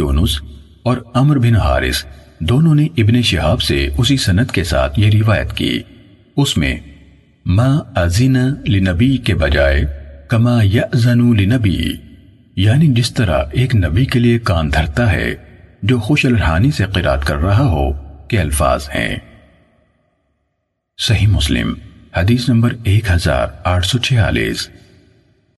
یونس اور امر بن حارث دونوں نے ابن شہاب سے اسی سنت کے ساتھ یہ روایت کی۔ اس میں، ما ازین لنبی کے بجائے کما یأذن لنبی یعنی جس طرح ایک نبی کے لیے کان دھرتا ہے جو خوش الرحانی سے قرات کر رہا ہو کے الفاظ ہیں۔ صحیح مسلم، حدیث نمبر ایک ہزار آٹھ سو چھیالیس۔